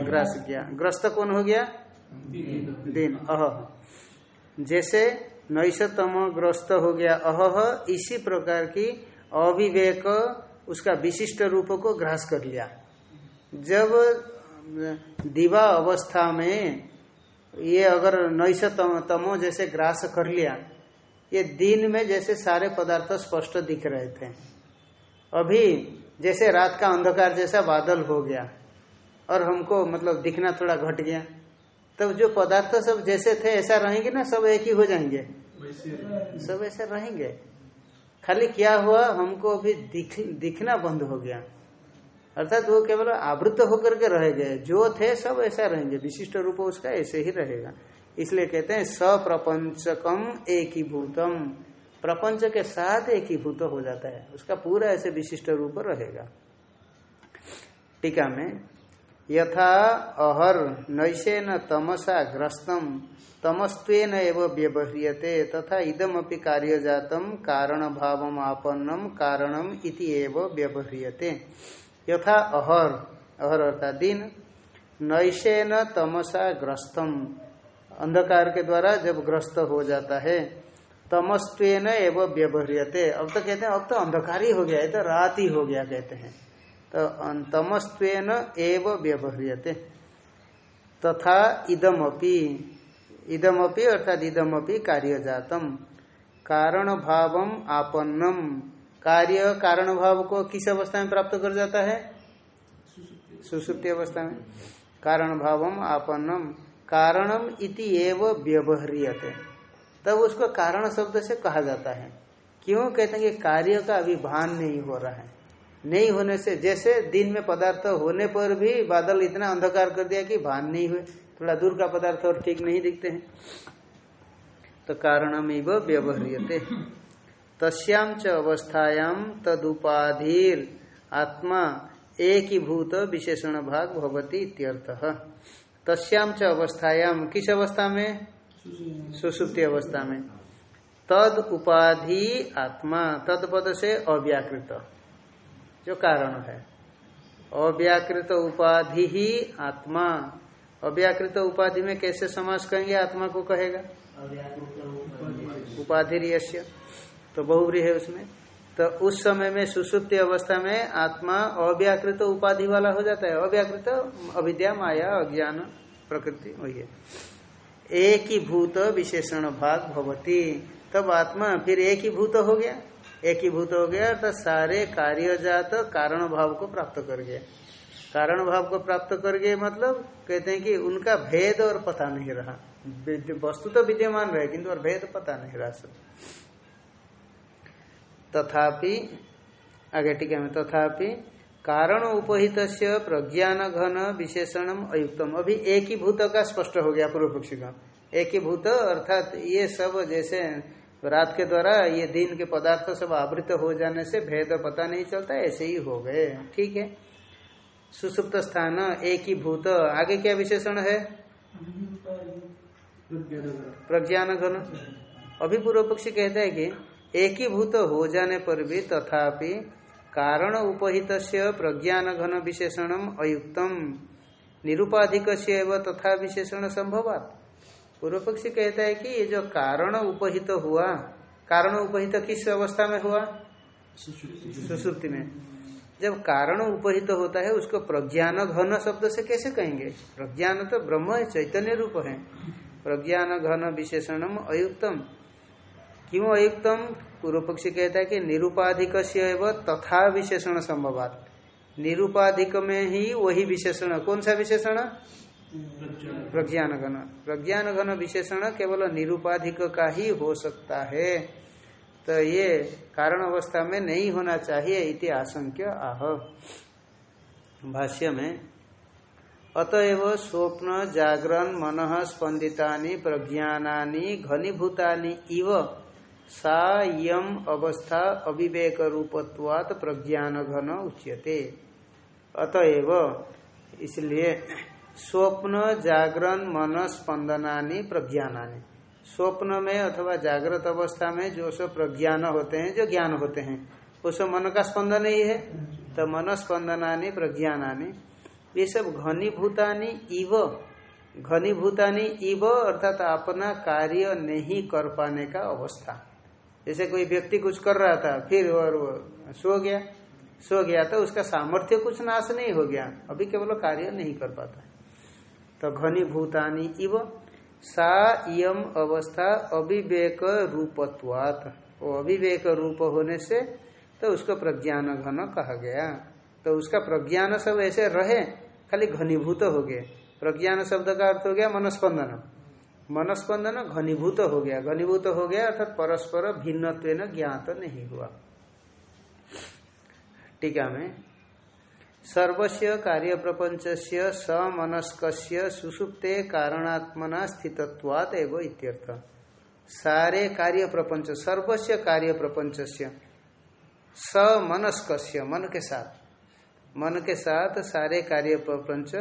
ग्रास किया। ग्रस्त कौन हो गया? दिन। अह। जैसे नैशतम ग्रस्त हो गया अह, इसी प्रकार की अविवेक उसका विशिष्ट रूप को ग्रास कर लिया। जब दिवा अवस्था में ये अगर नैश तमो जैसे ग्रास कर लिया ये दिन में जैसे सारे पदार्थ स्पष्ट दिख रहे थे। अभी जैसे रात का अंधकार जैसा बादल हो गया और हमको मतलब दिखना थोड़ा घट गया तब जो पदार्थ सब जैसे थे ऐसा रहेंगे ना सब एक ही हो जाएँगे? सब ऐसे रहेंगे? खाली क्या हुआ हमको अभी दिख, दिखना बंद हो गया। अर्थात वो केवल आवृत होकर के रह गए। जो थे सब ऐसा रहेंगे। विशिष्ट रूप उसका ऐसे ही रहेगा। इसलिए कहते हैं, सप्रपंचकम एक ही भूतम प्रपंच के साथ एक ही जाता है। उसका पूरा ऐसे विशिष्ट रूप रहेगा। टीका में, यथा अहर नैशेन तमसा ग्रस्तम। तमस्वेन एवं व्यवह्रियते। तथा इदमपि कार्य जातम कारण भाव आपन्नम कारणम इति एवं व्यवह्रियते। यथा अहर। अहर अर्थात दिन। नैशेन तमसा ग्रस्तम। अंधकार के द्वारा जब ग्रस्त हो जाता है तमस्वेन एवं व्यवहारियते। अब तो कहते हैं, अब तो अंधकार ही हो गया है तो रात ही हो गया कहते हैं। तो तमस्वेन एवं व्यवहारियते। तथा इदमपि। इदमपि अर्थात इदमपि कार्य जातम कारण भाव आपन्नम। कार्य कारण भाव को किस अवस्था में प्राप्त कर जाता है? सुसुप्ति अवस्था में। कारण भावम आपन्नम। कारणम इति एव व्यवहारियते। तब उसको कारण शब्द से कहा जाता है। क्यों? कहते हैं कि कार्य का अभी भान नहीं हो रहा है। नहीं होने से जैसे दिन में पदार्थ होने पर भी बादल इतना अंधकार कर दिया कि भान नहीं हुए। थोड़ा दूर का पदार्थ और ठीक नहीं दिखते हैं। तो कारणम इव व्यवहारियते। तस्याम च अवस्थायाम तदुपाधिर आत्मा एक ही भूत विशेषण भाग भवती इत्यर्थ। तस्याम च अवस्थायाम किस अवस्था में? सुसुप्ति अवस्था में। तद उपाधि आत्मा, तद पद से अव्याकृत, जो कारण है। अव्याकृत उपाधि ही आत्मा। अव्याकृत उपाधि में कैसे समास कहेंगे? आत्मा को कहेगा। उपाधि तो बहुब्री है उसमें। तो उस समय में सुसुप्ति अवस्था में आत्मा अव्याकृत उपाधि वाला हो जाता है। अव्याकृत अविद्या, माया, अज्ञान, प्रकृति, वही है। एक ही भूत विशेषण भाग भवती। तब आत्मा फिर एक ही भूत हो गया। एक ही भूत हो गया तो सारे कार्य कार्यजात कारण भाव को प्राप्त कर गया। कारण भाव को प्राप्त कर गए मतलब कहते हैं कि उनका भेद और पता नहीं रहा। वस्तु तो विद्यमान रहे, किंतु और भेद पता नहीं रहा सब। तथापि आगे टीका में तथापि कारण उपहित प्रज्ञान घन विशेषणम अयुक्तम। अभी एक ही भूत का स्पष्ट हो गया पूर्व पक्षी का। एक ही भूत अर्थात ये सब जैसे रात के द्वारा ये दिन के पदार्थ सब आवृत हो जाने से भेद पता नहीं चलता ऐसे ही हो गए। ठीक है? सुसुप्त स्थान एक ही भूत आगे क्या विशेषण है? प्रज्ञान घन अभी पूर्व पक्षी कहता है कि एक ही भूत हो जाने पर भी तथापि कारण उपहित प्रज्ञान घन विशेषणम अयुक्तम। निरुपाधिक तथा विशेषण संभवात। पूर्व पक्षी कहता है कि ये जो कारण उपहित हुआ, कारण उपहित किस अवस्था में हुआ? सुसुप्ति में। जब कारण उपहित होता है, उसको प्रज्ञान घन शब्द से कैसे कहेंगे? प्रज्ञान तो ब्रह्म है, चैतन्य रूप है। प्रज्ञान घन विशेषणम अयुक्तम। क्यों अयुक्तम पूर्व पक्षी कहता है कि निरुपाधिक तथा विशेषण संभवात। निरुपाधिक में ही वही विशेषण। कौन सा विशेषण? प्रज्ञान घन प्रज्ञान घन विशेषण केवल निरुपाधिक का ही हो सकता है। तो ये कारण अवस्था में नहीं होना चाहिए इति आशंक्य। आह। भाष्य में, अतएव स्वप्न, जागरण, मन स्पंदितानि प्रज्ञानानि घनीभूता इव सा यम अवस्था अविवेक रूपत्वात प्रज्ञान घन उच्यते। अतएव इसलिए स्वप्न, जागरण, मन, स्पंदनानि, प्रज्ञानानि। स्वप्न में अथवा जागृत अवस्था में जो सब प्रज्ञान होते हैं, जो ज्ञान होते हैं, वो सब मन का स्पंदन ही है। तो मन स्पंदनानी, प्रज्ञानानी, ये सब घनीभूतानी इव। घनीभूतानी इव अर्थात अपना कार्य नहीं कर पाने का अवस्था। जैसे कोई व्यक्ति कुछ कर रहा था, फिर और वो सो गया। सो गया तो उसका सामर्थ्य कुछ नाश नहीं हो गया। अभी केवल कार्य नहीं कर पाता तो घनीभूतानी इव सा इम अवस्था अविवेक रूपत्वात। वो अविवेक रूप होने से तो उसको प्रज्ञान घन कहा गया। तो उसका प्रज्ञान सब ऐसे रहे, खाली घनीभूत हो गए। प्रज्ञान शब्द का अर्थ हो गया मनस्पंदन। मनस्पंदन घनीभूत हो गया। घनीभूत हो गया अर्थात परस्पर भिन्न ज्ञात नहीं हुआ। टीका में सर्वस्य कार्य प्रपंच समनस्क सुसुप्ते कारणात्मना स्थितत्वात एवं इत्यर्थ। सारे कार्य प्रपंच सर्वस्य कार्य प्रपंच समनस्क मन के साथ। मन के साथ सारे कार्य प्रपंच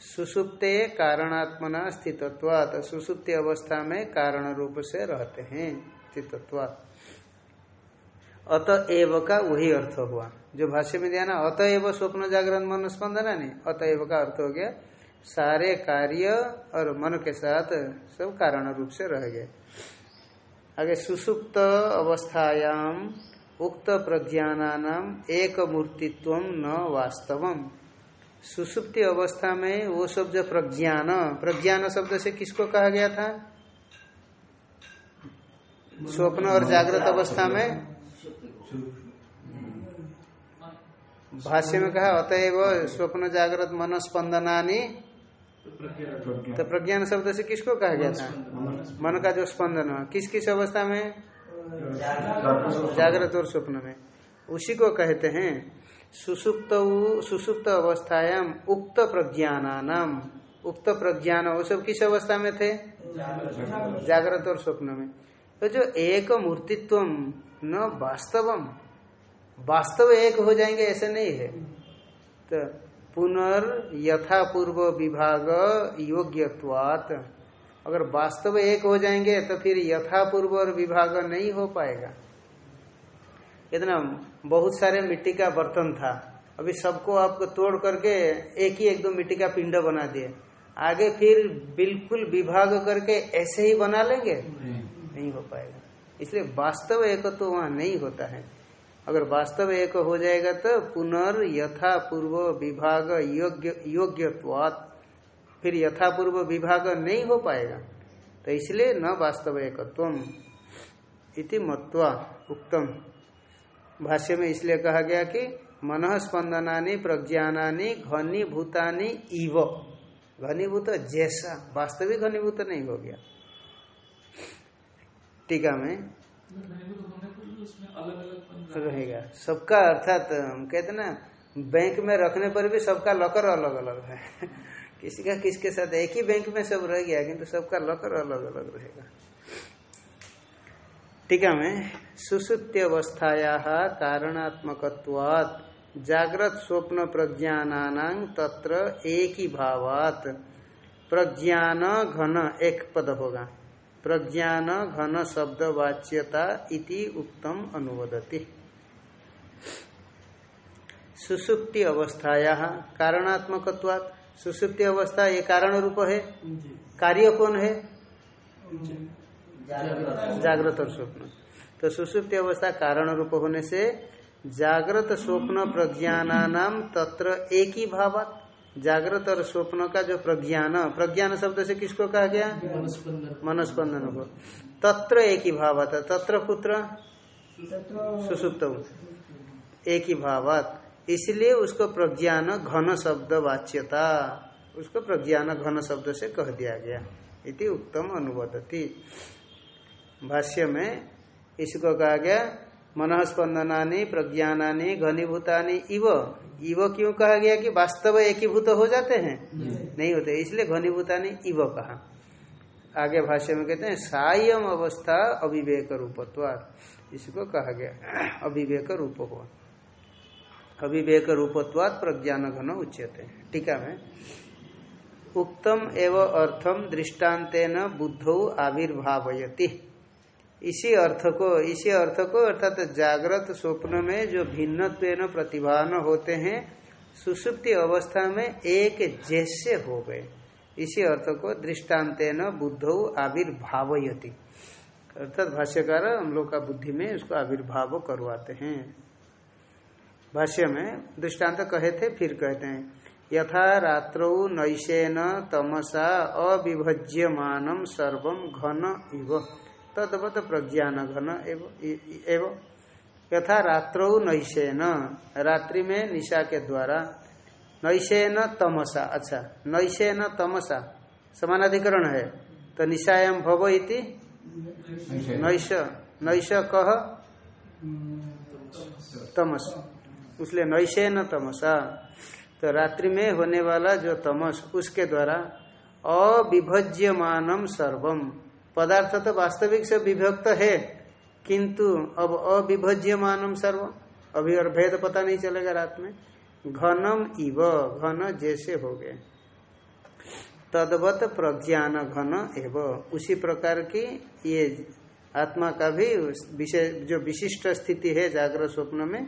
सुसुप्ते कारणात्मना स्थितत्वात। सुसुप्ति अवस्था में कारण रूप से रहते हैं स्थितत्वात। अतएव का वही अर्थ हुआ। जो भाष्य में दिया ना अतएव स्वप्न जागरण मन स्पंदना नहीं। अतएव का अर्थ हो गया, सारे कार्य और मन के साथ सब कारण रूप से रह गए। आगे सुसुप्त अवस्थायाम उक्त प्रज्ञानानाम एक मूर्तित्व न वास्तवम। सुसुप्ति अवस्था में वो जो प्रज्ञान प्रज्ञान शब्द से किसको कहा गया था? स्वप्न और जागृत अवस्था में? भाष्य में कहा, अतएव स्वप्न, जागृत मन स्पंदनानी तो प्रज्ञान शब्द से किसको कहा गया था? मन का जो स्पंदन किस किस अवस्था में? जागृत और स्वप्न में। उसी को कहते हैं। सुसुप्त सुसुप्त अवस्थायाम उक्त प्रज्ञानानाम उक्त प्रज्ञान वो सब किस अवस्था में थे? जागृत। और स्वप्न में। तो जो एक मूर्तित्व न वास्तवम वास्तव एक हो जाएँगे ऐसे नहीं है। तो पुनर् यथा पूर्व विभाग योग्यवात अगर वास्तव एक हो जाएँगे तो फिर यथा पूर्व और विभाग नहीं हो पाएगा। इतना बहुत सारे मिट्टी का बर्तन था। अभी सबको आपको तोड़ करके एक ही एक दो मिट्टी का पिंड बना दिए। आगे फिर बिल्कुल विभाग करके ऐसे ही बना लेंगे? नहीं। नहीं हो पाएगा। इसलिए वास्तव एक तो वहाँ नहीं होता है। अगर वास्तव एक हो जाएगा तो पुनर् यथा पूर्व विभाग योग्य योग्यवात फिर यथा पूर्व विभाग नहीं हो पाएगा। तो इसलिए न वास्तव एकत्व इति मत्वा उक्तम। भाष्य में इसलिए कहा गया कि मन स्पंदनानी प्रज्ञानानी घनीभूतानी इव। घनीभूत जैसा। वास्तविक घनीभूत नहीं हो गया। टीका में रहेगा। सबका अर्थात हम कहते ना बैंक में रखने पर भी सबका लॉकर अलग अलग है। किसी का किसके साथ एक ही बैंक में सब रह गया किंतु सबका लॉकर अलग अलग रहेगा। टीका में सुसुप्त्यवस्थाया कारणात्मक जागृत स्वप्न प्रज्ञानानां तत्र एक ही भावात प्रज्ञान घन एक पद होगा। प्रज्ञान घन शब्द वाच्यता इति उत्तम अनुवदति। सुसुप्ति अवस्थाया कारणात्मक सुसुप्ति अवस्था ये कारण रूप है? कार्य कौन है? जागृत और स्वप्न। तो सुसुप्ति अवस्था कारण रूप होने से जागृत स्वप्न प्रज्ञानानाम तत्र एक ही भावात। जागृत और स्वप्न का जो प्रज्ञान प्रज्ञान शब्द से किसको कहा गया? मनस्पंदन। को। तत्र एक ही भाव तत्र पुत्र? सुसुप्त एक ही भावात। इसलिए उसको प्रज्ञान घन शब्द वाच्यता उसको प्रज्ञान घन शब्द से कह दिया गया। इति उत्तम अनुवदती। भाष्य में इसको कहा गया मन स्पंदनानी प्रज्ञानानी, घनीभूतानी, इव। इव क्यों कहा गया कि वास्तव एकीभूत हो जाते हैं? नहीं होते। इसलिए घनीभूतानी, इव कहा। आगे भाष्य में कहते हैं, सायम अवस्था अविवेक रूपत्वाद इसको कहा गया अविवेक रूप हुआ अविवेक रूपत्वाद प्रज्ञान घन उच्यते। टीका में, उक्तम एवं अर्थम दृष्टान्तेन बुद्धौ आविर्भावयति। इसी अर्थ को, इसी अर्थ को अर्थात जागृत स्वप्न में जो भिन्न प्रतिभान होते हैं, सुसुप्ति अवस्था में एक जैसे हो गए। इसी अर्थ को दृष्टान्तेन बुद्धौ आविर्भावयति। अर्थात भाष्यकार हम लोग का बुद्धि में उसको आविर्भाव करवाते हैं। भाष्य में दृष्टांत कहे थे, फिर कहते हैं, यथा रात्रौ नैशेन तमसा अविभज्यमान सर्व घन इव। तदवत प्रज्ञान घन एवं। यथा रात्रौ नैशेन रात्रि में निशा के द्वारा। नैशेन तमसा अच्छा नैशेन तमसा समानाधिकरण है। तो निशायाम भव इति? नैश नैश कह? तमस। इसलिए नैशेन तमसा। तो रात्रि में होने वाला जो तमस उसके द्वारा अविभज्यमानम सर्वम। पदार्थ तो वास्तविक से विभक्त है, किंतु अब अविभज्य मानम सर्व। अभी और भेद पता नहीं चलेगा रात में। घनम इव, घन जैसे हो गए। तदवत प्रज्ञान घन एव। उसी प्रकार की ये आत्मा का भी जो विशिष्ट स्थिति है जागृत स्वप्न में,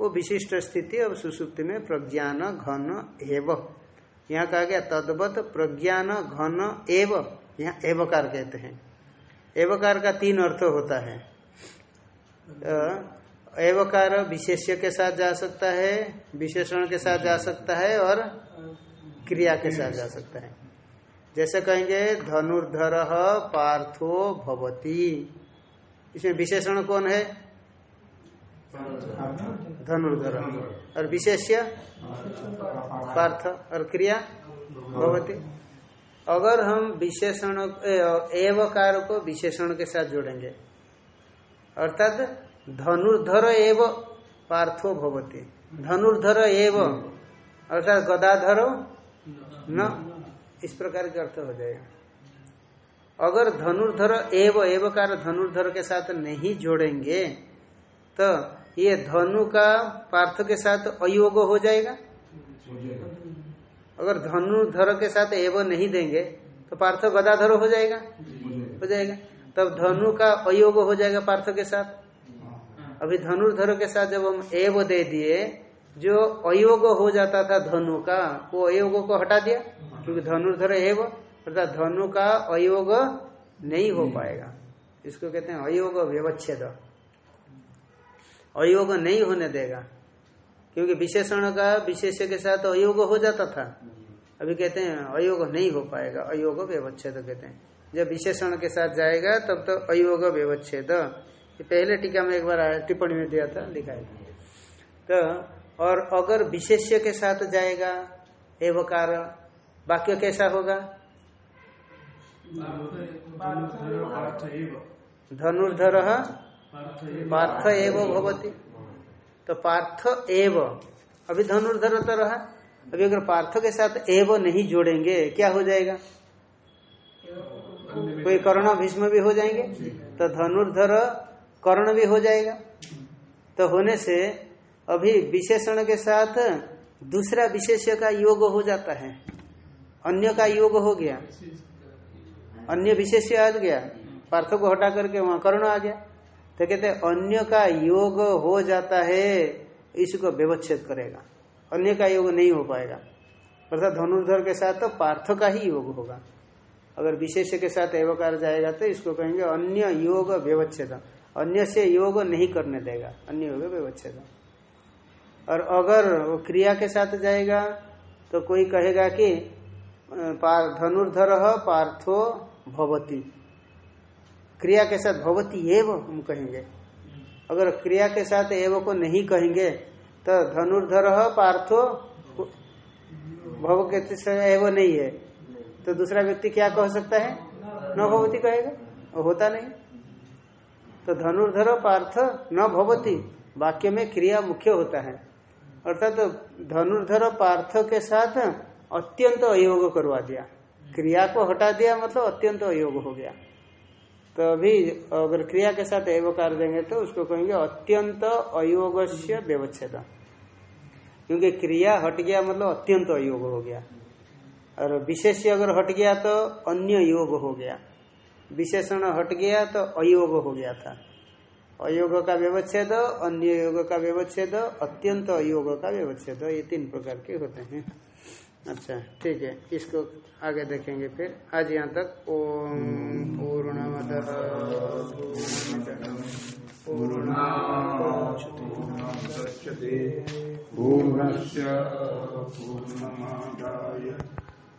वो विशिष्ट स्थिति अब सुसुप्ति में प्रज्ञान घन एव। यहाँ कहा गया तदवत प्रज्ञान घन एव। यहाँ एवकार कहते हैं। एवकार का तीन अर्थ होता है। एवकार विशेष्य के साथ जा सकता है, विशेषण के साथ जा सकता है और क्रिया के साथ जा सकता है। जैसे कहेंगे, धनुर्धर पार्थो भवती। इसमें विशेषण कौन है? धनुर्धर। और विशेष्य? पार्थ। और क्रिया? भवती। अगर हम विशेषण एवकार को विशेषण के साथ जोड़ेंगे। अर्थात धनुर्धर एव पार्थो भवती। धनुर्धर एव, अर्थात गदाधर न, इस प्रकार के अर्थ हो जाएगा। अगर धनुर्धर एव एवकार धनुर्धर के साथ नहीं जोड़ेंगे तो ये धनु का पार्थ के साथ अयोग हो जाएगा। अगर धनुर्धर के साथ एव नहीं देंगे तो पार्थ गदाधर हो जाएगा? हो जाएगा। तब धनु का अयोग हो जाएगा पार्थ के साथ। अभी धनुर्धर के साथ जब हम एव दे दिए, जो अयोग हो जाता था धनु का, वो अयोग को हटा दिया, क्योंकि धनुर्धर एव, अर्थात धनु का अयोग नहीं हो पाएगा। इसको कहते हैं अयोग व्यवच्छेद। अयोग नहीं होने देगा। क्योंकि विशेषण का विशेष के साथ अयोग हो जाता था। अभी कहते हैं अयोग नहीं हो पाएगा अयोग व्यवच्छेद कहते हैं। जब विशेषण के साथ जाएगा तब तो अयोग व्यवच्छेद। पहले टीका में एक बार टिप्पणी में दिया था दिखाया तो और अगर विशेष्य के साथ जाएगा एवकार वाक्य कैसा होगा? धनुर्धर पार्थ एव भवती। तो पार्थ एव। अभी धनुर्धर तो रहा। अभी अगर पार्थ के साथ एव नहीं जोड़ेंगे, क्या हो जाएगा? कोई कर्ण भीष्म भी हो जाएँगे तो धनुर्धर कर्ण भी हो जाएगा। तो होने से अभी विशेषण के साथ दूसरा विशेष्य का योग हो जाता है। अन्य का योग हो गया। अन्य विशेष्य आ गया। पार्थ को हटा करके वहाँ कर्ण आ गया। तो कहते अन्य का योग हो जाता है, इसको व्यवच्छेद करेगा। अन्य का योग नहीं हो पाएगा। अर्थात धनुर्धर के साथ तो पार्थ का ही योग होगा। अगर विशेष के साथ एवकार जाएगा तो इसको कहेंगे अन्य योग व्यवच्छेद। अन्य से योग नहीं करने देगा। अन्य योग व्यवच्छेद। और अगर वो क्रिया के साथ जाएगा तो कोई कहेगा कि धनुर्धर पार्थो भवती। क्रिया के साथ भवती एव, हम कहेंगे। अगर क्रिया के साथ एव को नहीं कहेंगे तो धनुर्धर पार्थो भव के एव नहीं है। तो दूसरा व्यक्ति क्या कह सकता है? न भवती कहेगा। वो होता नहीं। तो धनुर्धर पार्थ न भवती, वाक्य में क्रिया मुख्य होता है। अर्थात तो धनुर्धर पार्थ के साथ अत्यंत अयोग करवा दिया। क्रिया को हटा दिया मतलब अत्यंत अयोग हो गया। तो अभी अगर क्रिया के साथ एवकार देंगे तो उसको कहेंगे अत्यंत अयोग व्यवच्छेद। क्योंकि क्रिया हट गया मतलब अत्यंत अयोग हो गया। और विशेष अगर हट गया तो अन्य योग हो गया। विशेषण हट गया तो अयोग हो गया था। अयोग का व्यवच्छेद, अन्य योग का व्यवच्छेद, अत्यंत अयोग का व्यवच्छेद, ये तीन प्रकार के होते हैं। अच्छा ठीक है, इसको आगे देखेंगे फिर। आज यहाँ तक ओम पूर्णमद पूर्णा पूर्णस्य पूर्णमादाय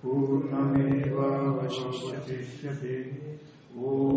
पूर्णमेवावशिष्यते ॐ